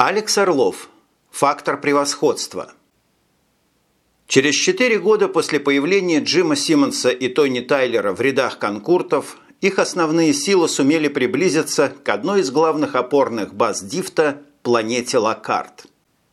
Алекс Орлов. Фактор превосходства. Через четыре года после появления Джима Симмонса и Тони Тайлера в рядах конкуртов их основные силы сумели приблизиться к одной из главных опорных баз Дифта – планете Лакарт.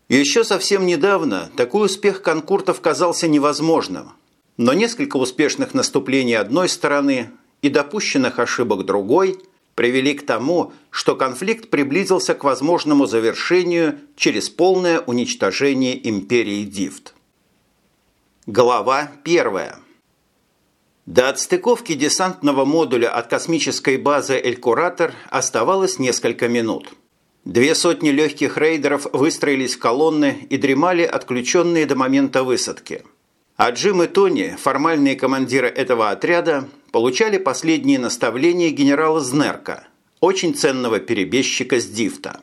Еще совсем недавно такой успех конкуртов казался невозможным, но несколько успешных наступлений одной стороны и допущенных ошибок другой привели к тому, что конфликт приблизился к возможному завершению через полное уничтожение империи Дифт. Глава первая. До отстыковки десантного модуля от космической базы «Элькуратор» оставалось несколько минут. Две сотни легких рейдеров выстроились в колонны и дремали, отключенные до момента высадки. А Джим и Тони, формальные командиры этого отряда, получали последние наставления генерала Знерка, очень ценного перебежчика с Дифта.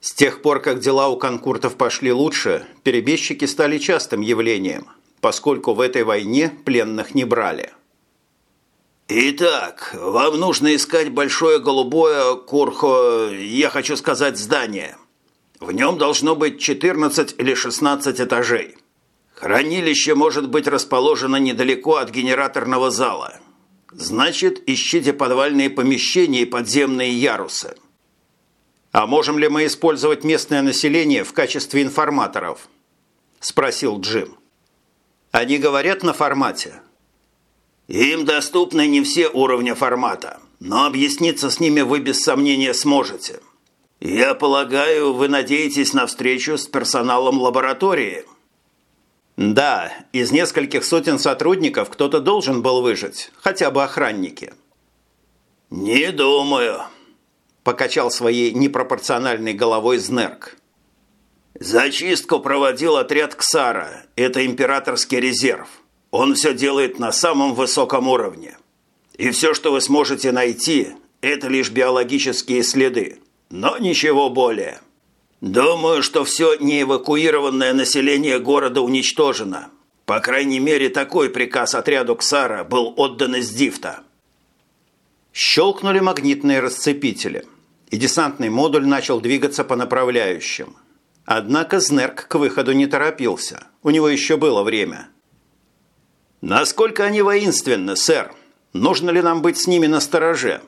С тех пор, как дела у конкуртов пошли лучше, перебежчики стали частым явлением, поскольку в этой войне пленных не брали – «Итак, вам нужно искать большое голубое курхо, я хочу сказать, здание. В нем должно быть 14 или 16 этажей. Хранилище может быть расположено недалеко от генераторного зала. Значит, ищите подвальные помещения и подземные ярусы». «А можем ли мы использовать местное население в качестве информаторов?» – спросил Джим. «Они говорят на формате». Им доступны не все уровня формата, но объясниться с ними вы без сомнения сможете. Я полагаю, вы надеетесь на встречу с персоналом лаборатории. Да, из нескольких сотен сотрудников кто-то должен был выжить, хотя бы охранники. Не думаю, покачал своей непропорциональной головой Знерк. Зачистку проводил отряд Ксара. Это императорский резерв. Он все делает на самом высоком уровне. И все, что вы сможете найти, это лишь биологические следы. Но ничего более. Думаю, что все неэвакуированное население города уничтожено. По крайней мере, такой приказ отряду Ксара был отдан из Дифта. Щелкнули магнитные расцепители, и десантный модуль начал двигаться по направляющим. Однако Знерк к выходу не торопился. У него еще было время – «Насколько они воинственны, сэр? Нужно ли нам быть с ними на стороже?»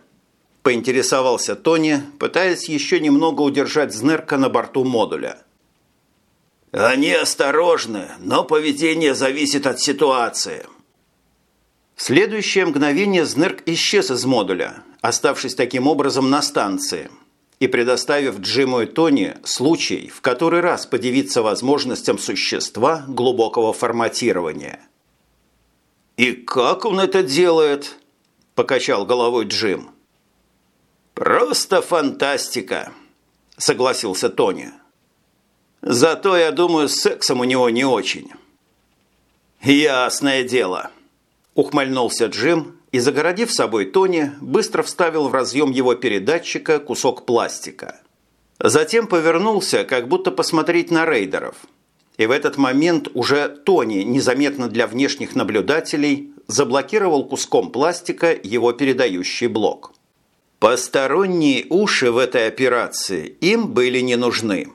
Поинтересовался Тони, пытаясь еще немного удержать Знерка на борту модуля. «Они осторожны, но поведение зависит от ситуации». В следующее мгновение Знерк исчез из модуля, оставшись таким образом на станции и предоставив Джиму и Тони случай в который раз подивиться возможностям существа глубокого форматирования – «И как он это делает?» – покачал головой Джим. «Просто фантастика», – согласился Тони. «Зато, я думаю, с сексом у него не очень». «Ясное дело», – ухмыльнулся Джим и, загородив собой Тони, быстро вставил в разъем его передатчика кусок пластика. Затем повернулся, как будто посмотреть на рейдеров – и в этот момент уже Тони, незаметно для внешних наблюдателей, заблокировал куском пластика его передающий блок. Посторонние уши в этой операции им были не нужны.